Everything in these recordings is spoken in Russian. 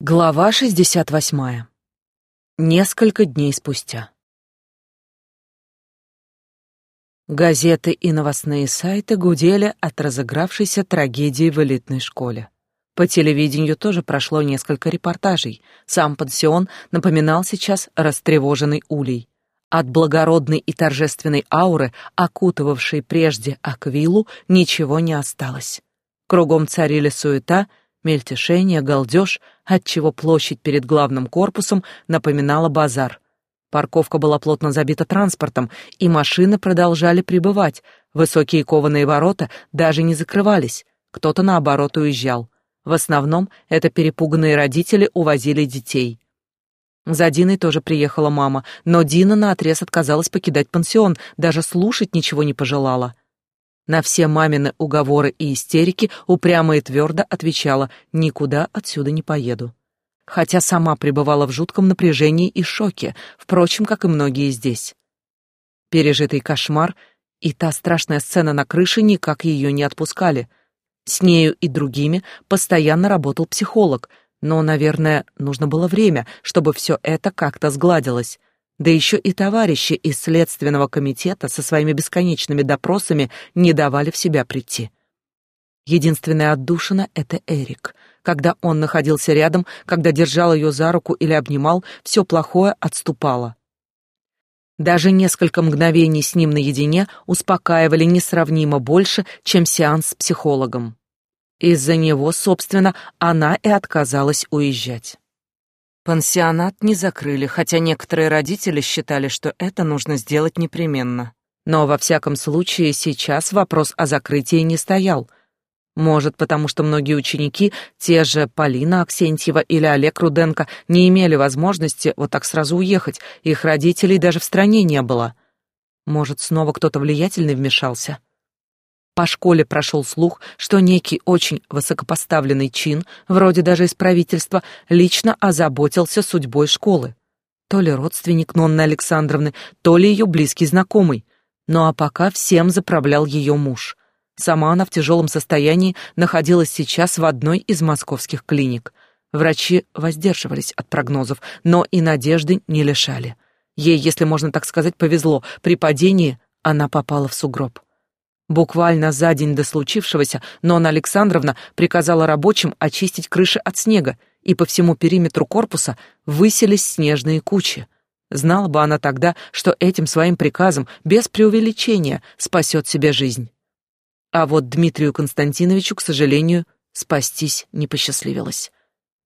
Глава 68. Несколько дней спустя. Газеты и новостные сайты гудели от разыгравшейся трагедии в элитной школе. По телевидению тоже прошло несколько репортажей. Сам пансион напоминал сейчас растревоженный улей. От благородной и торжественной ауры, окутывавшей прежде Аквилу, ничего не осталось. Кругом царили суета — мельтешение, галдеж, отчего площадь перед главным корпусом напоминала базар. Парковка была плотно забита транспортом, и машины продолжали прибывать. Высокие кованые ворота даже не закрывались. Кто-то, наоборот, уезжал. В основном это перепуганные родители увозили детей. За Диной тоже приехала мама, но Дина наотрез отказалась покидать пансион, даже слушать ничего не пожелала. На все мамины уговоры и истерики упрямо и твердо отвечала «никуда отсюда не поеду». Хотя сама пребывала в жутком напряжении и шоке, впрочем, как и многие здесь. Пережитый кошмар и та страшная сцена на крыше никак ее не отпускали. С нею и другими постоянно работал психолог, но, наверное, нужно было время, чтобы все это как-то сгладилось. Да еще и товарищи из Следственного комитета со своими бесконечными допросами не давали в себя прийти. Единственная отдушина — это Эрик. Когда он находился рядом, когда держал ее за руку или обнимал, все плохое отступало. Даже несколько мгновений с ним наедине успокаивали несравнимо больше, чем сеанс с психологом. Из-за него, собственно, она и отказалась уезжать. Пансионат не закрыли, хотя некоторые родители считали, что это нужно сделать непременно. Но во всяком случае сейчас вопрос о закрытии не стоял. Может, потому что многие ученики, те же Полина Аксентьева или Олег Руденко, не имели возможности вот так сразу уехать, их родителей даже в стране не было. Может, снова кто-то влиятельный вмешался? По школе прошел слух, что некий очень высокопоставленный чин, вроде даже из правительства, лично озаботился судьбой школы. То ли родственник Нонны Александровны, то ли ее близкий знакомый. Ну а пока всем заправлял ее муж. Сама она в тяжелом состоянии находилась сейчас в одной из московских клиник. Врачи воздерживались от прогнозов, но и надежды не лишали. Ей, если можно так сказать, повезло. При падении она попала в сугроб. Буквально за день до случившегося Нона Александровна приказала рабочим очистить крыши от снега, и по всему периметру корпуса высились снежные кучи. Знала бы она тогда, что этим своим приказом, без преувеличения, спасет себе жизнь. А вот Дмитрию Константиновичу, к сожалению, спастись не посчастливилось.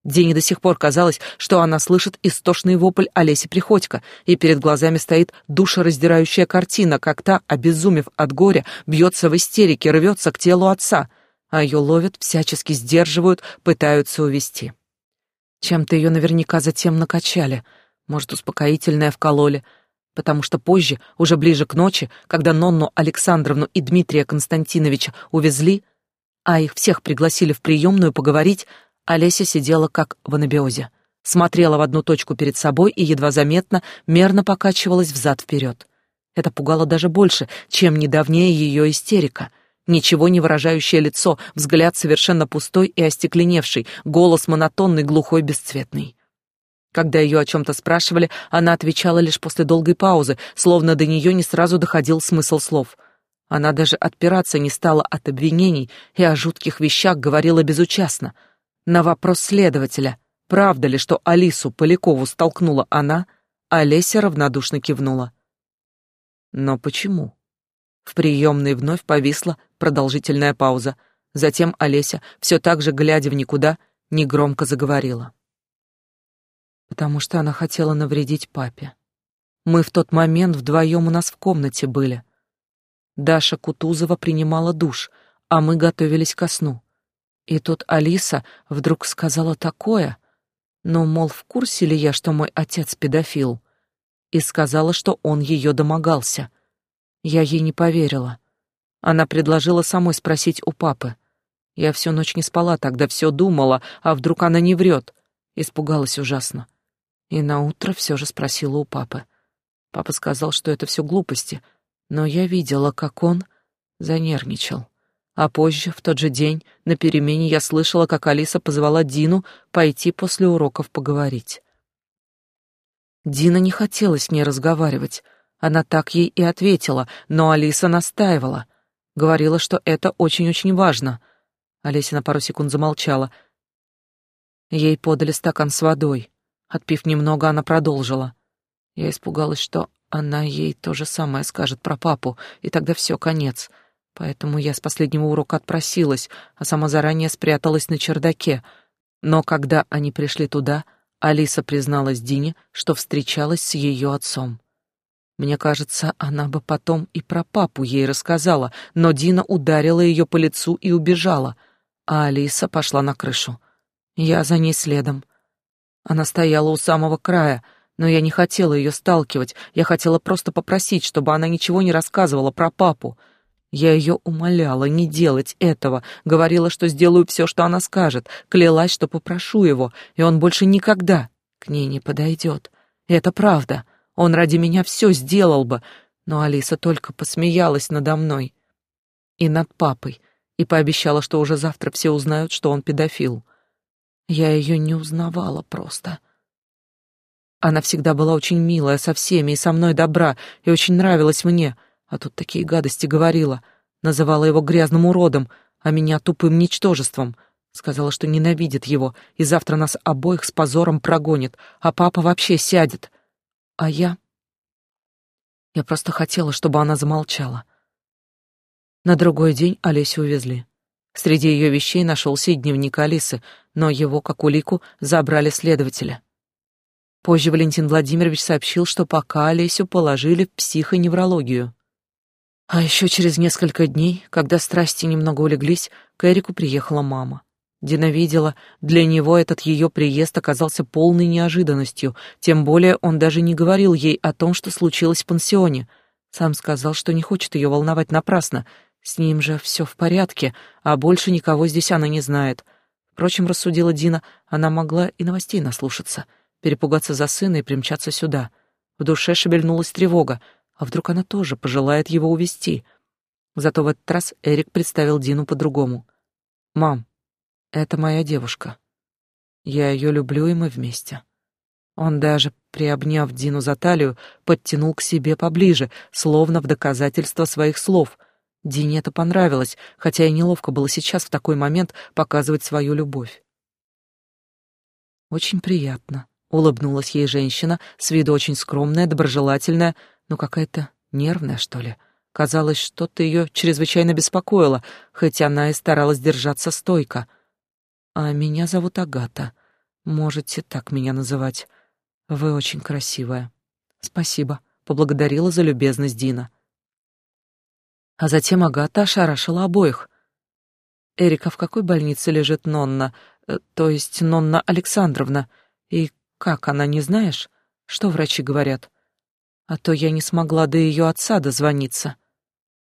Дине до сих пор казалось, что она слышит истошный вопль Олеси Приходько, и перед глазами стоит душераздирающая картина, как та, обезумев от горя, бьется в истерике, рвется к телу отца, а ее ловят, всячески сдерживают, пытаются увести. Чем-то ее наверняка затем накачали, может, успокоительное вкололи, потому что позже, уже ближе к ночи, когда Нонну Александровну и Дмитрия Константиновича увезли, а их всех пригласили в приемную поговорить, Олеся сидела как в анабиозе, смотрела в одну точку перед собой и едва заметно мерно покачивалась взад-вперед. Это пугало даже больше, чем недавняя ее истерика. Ничего не выражающее лицо, взгляд совершенно пустой и остекленевший, голос монотонный, глухой, бесцветный. Когда ее о чем-то спрашивали, она отвечала лишь после долгой паузы, словно до нее не сразу доходил смысл слов. Она даже отпираться не стала от обвинений и о жутких вещах говорила безучастно — на вопрос следователя, правда ли, что Алису Полякову столкнула она, Олеся равнодушно кивнула. Но почему? В приемной вновь повисла продолжительная пауза. Затем Олеся, все так же глядя в никуда, негромко заговорила. Потому что она хотела навредить папе. Мы в тот момент вдвоем у нас в комнате были. Даша Кутузова принимала душ, а мы готовились ко сну. И тут Алиса вдруг сказала такое, ну, мол, в курсе ли я, что мой отец педофил, и сказала, что он ее домогался. Я ей не поверила. Она предложила самой спросить у папы. Я всю ночь не спала, тогда все думала, а вдруг она не врет. Испугалась ужасно. И на утро все же спросила у папы. Папа сказал, что это все глупости, но я видела, как он занервничал. А позже, в тот же день, на перемене я слышала, как Алиса позвала Дину пойти после уроков поговорить. Дина не хотела с ней разговаривать. Она так ей и ответила, но Алиса настаивала. Говорила, что это очень-очень важно. Олеся на пару секунд замолчала. Ей подали стакан с водой. Отпив немного, она продолжила. Я испугалась, что она ей то же самое скажет про папу, и тогда все, конец. Поэтому я с последнего урока отпросилась, а сама заранее спряталась на чердаке. Но когда они пришли туда, Алиса призналась Дине, что встречалась с ее отцом. Мне кажется, она бы потом и про папу ей рассказала, но Дина ударила ее по лицу и убежала, а Алиса пошла на крышу. Я за ней следом. Она стояла у самого края, но я не хотела ее сталкивать, я хотела просто попросить, чтобы она ничего не рассказывала про папу. Я ее умоляла не делать этого, говорила, что сделаю все, что она скажет, клялась, что попрошу его, и он больше никогда к ней не подойдет. Это правда. Он ради меня все сделал бы, но Алиса только посмеялась надо мной и над папой, и пообещала, что уже завтра все узнают, что он педофил. Я ее не узнавала просто. Она всегда была очень милая со всеми и со мной добра, и очень нравилась мне — а тут такие гадости говорила. Называла его грязным уродом, а меня тупым ничтожеством. Сказала, что ненавидит его, и завтра нас обоих с позором прогонит, а папа вообще сядет. А я... Я просто хотела, чтобы она замолчала. На другой день Олесю увезли. Среди ее вещей нашелся и дневник Алисы, но его, как улику, забрали следователи. Позже Валентин Владимирович сообщил, что пока Олесю положили в психоневрологию. А еще через несколько дней, когда страсти немного улеглись, к Эрику приехала мама. Дина видела, для него этот ее приезд оказался полной неожиданностью, тем более он даже не говорил ей о том, что случилось в пансионе. Сам сказал, что не хочет ее волновать напрасно, с ним же все в порядке, а больше никого здесь она не знает. Впрочем, рассудила Дина, она могла и новостей наслушаться, перепугаться за сына и примчаться сюда. В душе шевельнулась тревога, а вдруг она тоже пожелает его увести? Зато в этот раз Эрик представил Дину по-другому. «Мам, это моя девушка. Я ее люблю, и мы вместе». Он даже, приобняв Дину за талию, подтянул к себе поближе, словно в доказательство своих слов. Дине это понравилось, хотя и неловко было сейчас в такой момент показывать свою любовь. «Очень приятно», — улыбнулась ей женщина, с виду очень скромная, доброжелательная, ну какая-то нервная, что ли. Казалось, что-то ее чрезвычайно беспокоило, хоть она и старалась держаться стойко. «А меня зовут Агата. Можете так меня называть. Вы очень красивая». «Спасибо», — поблагодарила за любезность Дина. А затем Агата ошарашила обоих. «Эрика, в какой больнице лежит Нонна, э, то есть Нонна Александровна? И как она, не знаешь? Что врачи говорят?» А то я не смогла до ее отца дозвониться.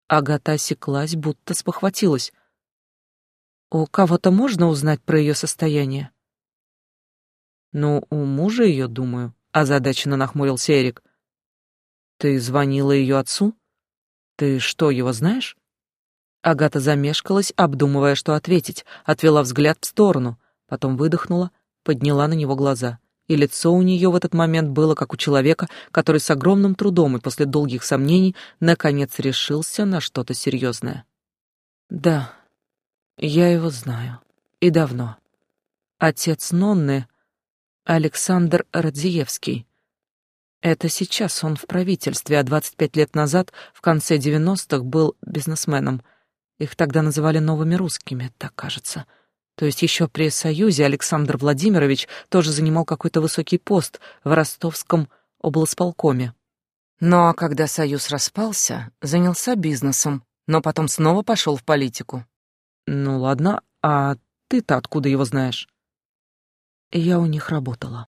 Агата осеклась, будто спохватилась. У кого-то можно узнать про ее состояние? Ну, у мужа ее, думаю, озадаченно нахмурился Эрик. Ты звонила ее отцу? Ты что, его знаешь? Агата замешкалась, обдумывая, что ответить, отвела взгляд в сторону, потом выдохнула, подняла на него глаза и лицо у нее в этот момент было как у человека, который с огромным трудом и после долгих сомнений наконец решился на что-то серьезное. «Да, я его знаю. И давно. Отец Нонны — Александр Радзиевский. Это сейчас он в правительстве, а 25 лет назад, в конце 90-х, был бизнесменом. Их тогда называли новыми русскими, так кажется». То есть еще при Союзе Александр Владимирович тоже занимал какой-то высокий пост в ростовском облсполкоме. Ну а когда Союз распался, занялся бизнесом, но потом снова пошел в политику. Ну ладно, а ты-то откуда его знаешь? Я у них работала.